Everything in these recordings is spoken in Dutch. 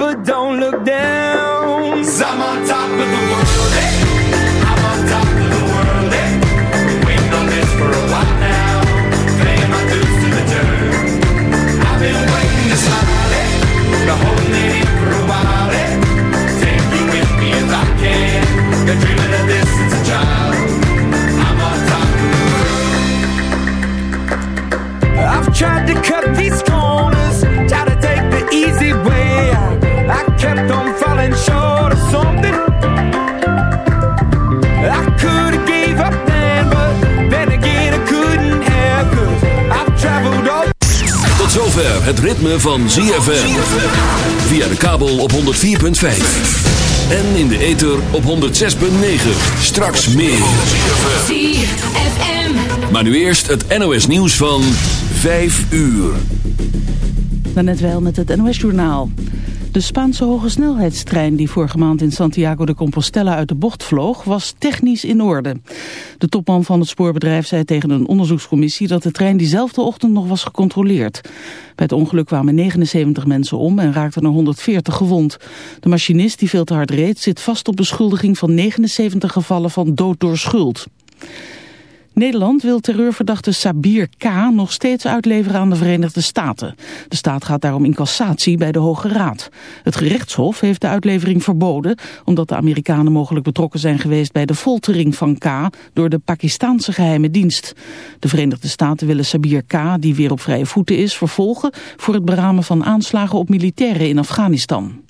but don't look down. i I'm on top of the world, hey. I'm on top of the world. Waiting on this for a while now. Paying my dues to the dirt. I've been waiting to hey. Been holding it in for a while. Take you with me if I can. Been dreaming of this since a child. I'm on top of the world. I've tried to cut these corners, try to take the easy way kept on falling short of something. I could have gave up then, but then again I couldn't have, cause I've traveled all... Tot zover het ritme van ZFM. Via de kabel op 104.5. En in de ether op 106.9. Straks meer. ZFM. Maar nu eerst het NOS nieuws van 5 uur. Net wel met het NOS-journaal. De Spaanse hogesnelheidstrein die vorige maand in Santiago de Compostela uit de bocht vloog, was technisch in orde. De topman van het spoorbedrijf zei tegen een onderzoekscommissie dat de trein diezelfde ochtend nog was gecontroleerd. Bij het ongeluk kwamen 79 mensen om en raakten er 140 gewond. De machinist die veel te hard reed zit vast op beschuldiging van 79 gevallen van dood door schuld. Nederland wil terreurverdachte Sabir K. nog steeds uitleveren aan de Verenigde Staten. De staat gaat daarom in cassatie bij de Hoge Raad. Het gerechtshof heeft de uitlevering verboden... omdat de Amerikanen mogelijk betrokken zijn geweest bij de foltering van K. door de Pakistanse geheime dienst. De Verenigde Staten willen Sabir K., die weer op vrije voeten is, vervolgen... voor het beramen van aanslagen op militairen in Afghanistan.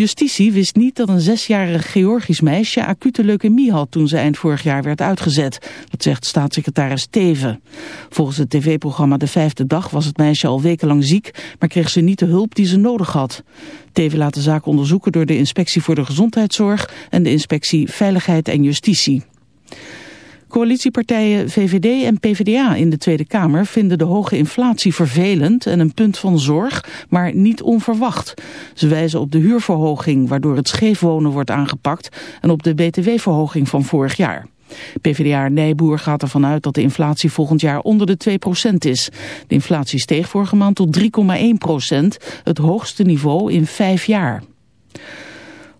Justitie wist niet dat een zesjarig Georgisch meisje acute leukemie had toen ze eind vorig jaar werd uitgezet. Dat zegt staatssecretaris Teven. Volgens het tv-programma De Vijfde Dag was het meisje al wekenlang ziek, maar kreeg ze niet de hulp die ze nodig had. Teven laat de zaak onderzoeken door de Inspectie voor de Gezondheidszorg en de Inspectie Veiligheid en Justitie. Coalitiepartijen VVD en PvdA in de Tweede Kamer vinden de hoge inflatie vervelend en een punt van zorg, maar niet onverwacht. Ze wijzen op de huurverhoging waardoor het scheefwonen wordt aangepakt en op de btw-verhoging van vorig jaar. PvdA Nijboer gaat ervan uit dat de inflatie volgend jaar onder de 2% is. De inflatie steeg vorige maand tot 3,1%, het hoogste niveau in vijf jaar.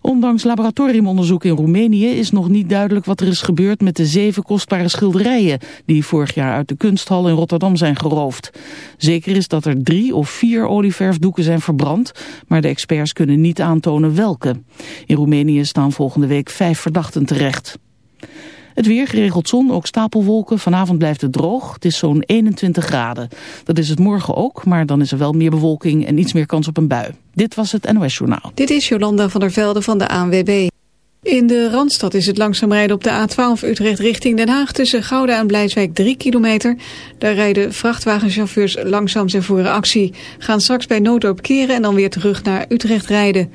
Ondanks laboratoriumonderzoek in Roemenië is nog niet duidelijk wat er is gebeurd met de zeven kostbare schilderijen die vorig jaar uit de kunsthal in Rotterdam zijn geroofd. Zeker is dat er drie of vier olieverfdoeken zijn verbrand, maar de experts kunnen niet aantonen welke. In Roemenië staan volgende week vijf verdachten terecht. Het weer, geregeld zon, ook stapelwolken. Vanavond blijft het droog. Het is zo'n 21 graden. Dat is het morgen ook, maar dan is er wel meer bewolking en iets meer kans op een bui. Dit was het NOS Journaal. Dit is Jolanda van der Velde van de ANWB. In de Randstad is het langzaam rijden op de A12 Utrecht richting Den Haag... tussen Gouda en Blijswijk 3 kilometer. Daar rijden vrachtwagenchauffeurs langzaam zijn voor actie. Gaan straks bij noodop keren en dan weer terug naar Utrecht rijden.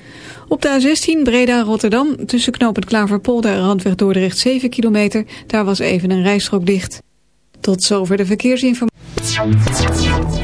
Op de A16 Breda-Rotterdam tussen knooppunt Klaverpolder en Randweg Dordrecht 7 kilometer. Daar was even een rijstrook dicht. Tot zover de verkeersinformatie.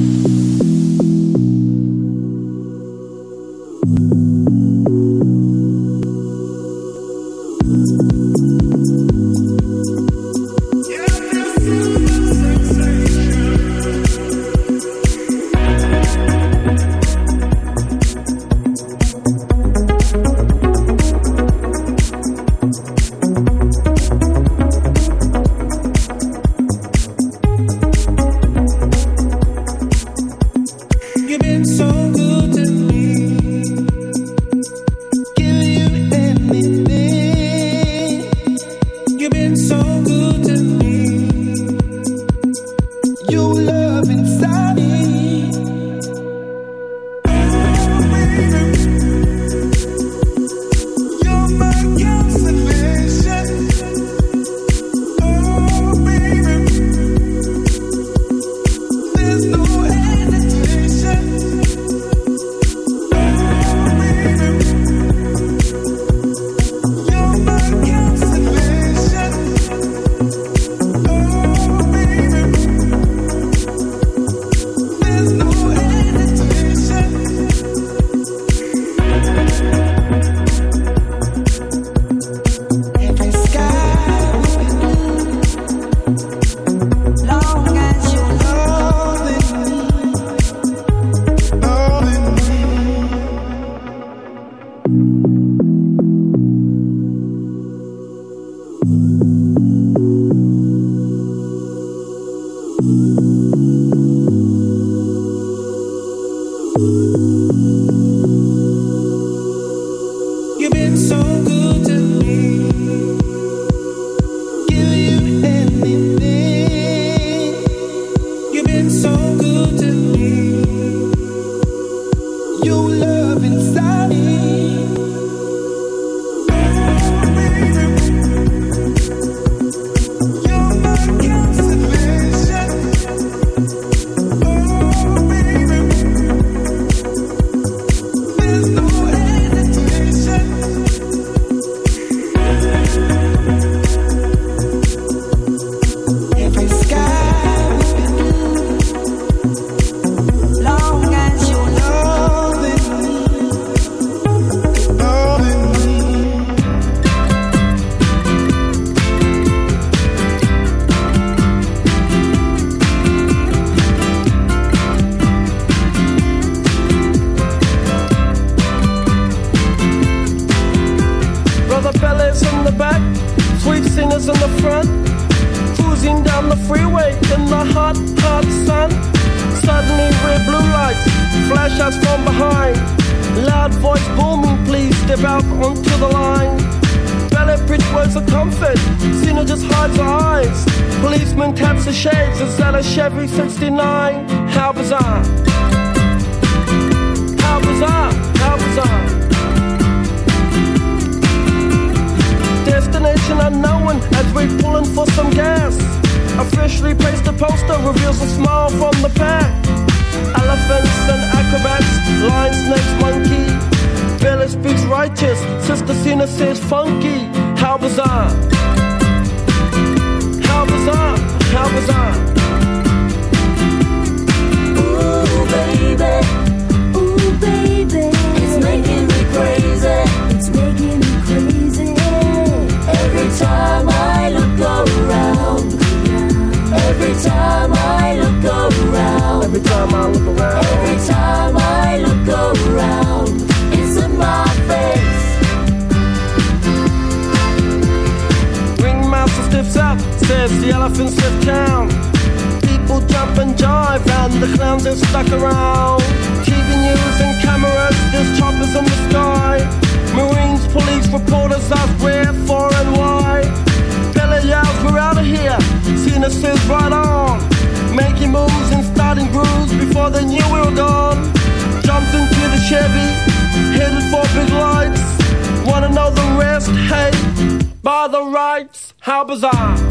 love inside me. on.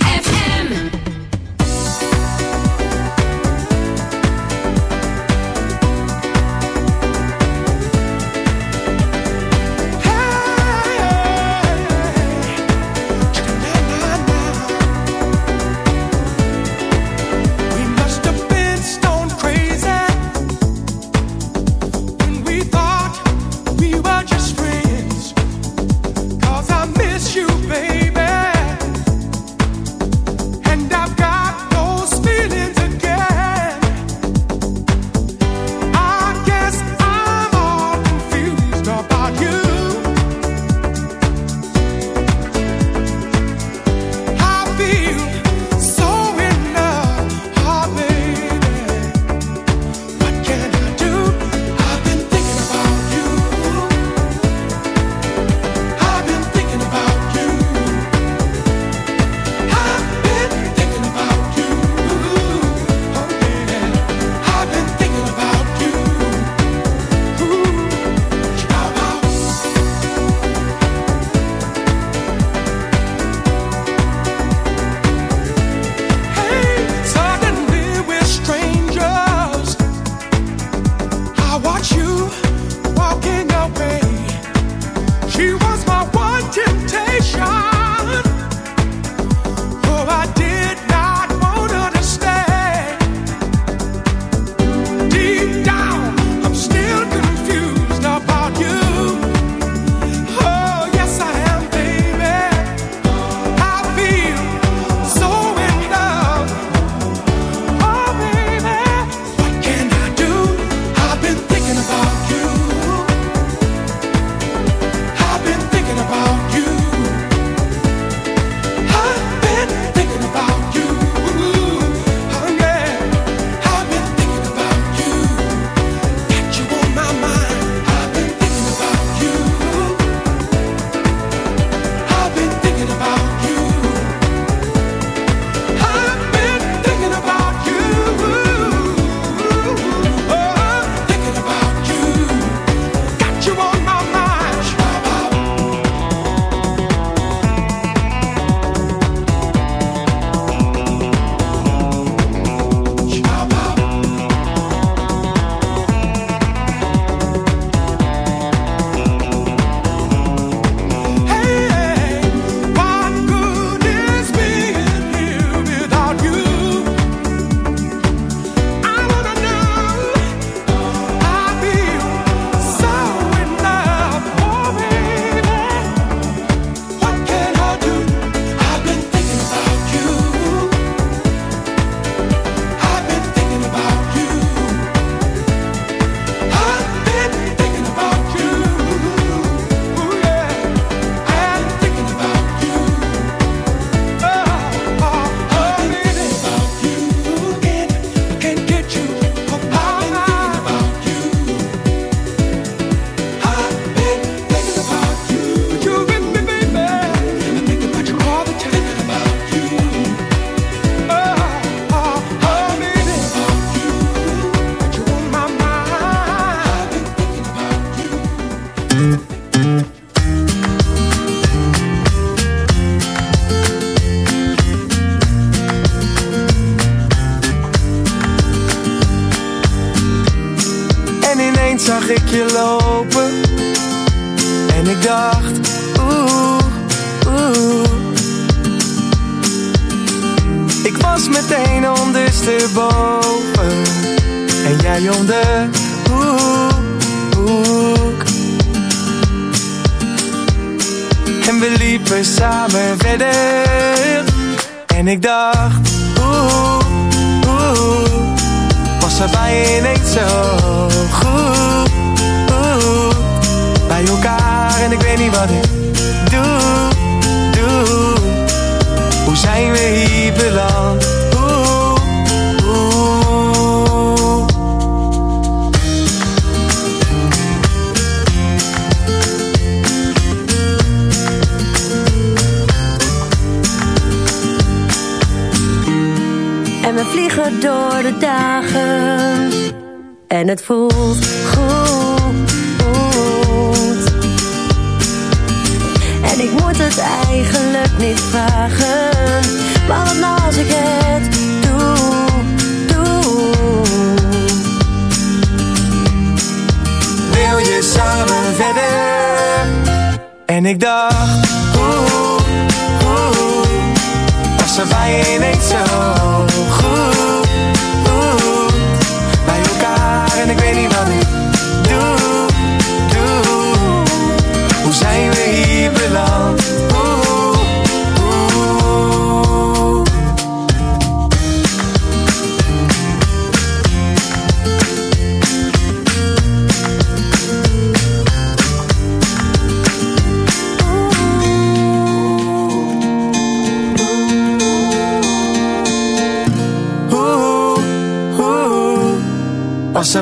Zo, zo goed oh, bij elkaar. En ik weet niet wat ik het voelt goed. En ik moet het eigenlijk niet vragen. Maar wat nou als ik het doe, doe. Wil je samen verder? En ik dacht, als oeh. Was er bij je niet zo?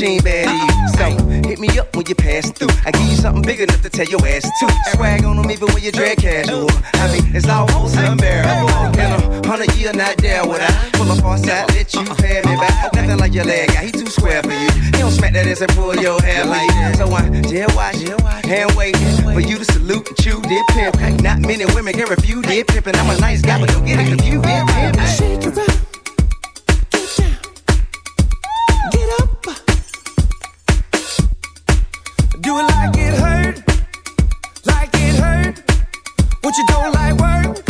she ain't bad to you. So hit me up when you pass through. I give you something big enough to tell your ass to. Swag on them even when you drag casual. I mean, it's almost unbearable. In a hundred years not dead, would I pull up on side, let you uh-uh. pay me back. Nothing like your leg guy, he too square for you. He don't smack that ass and pull your hair like that. So I dare watch hand wait for you to salute and chew dip pimp. Not many women can refuse dip pimp, and I'm a nice guy, but don't get it confused. Dip pimp. Shake it up. Do like it hurt, like it hurt. What you don't like work.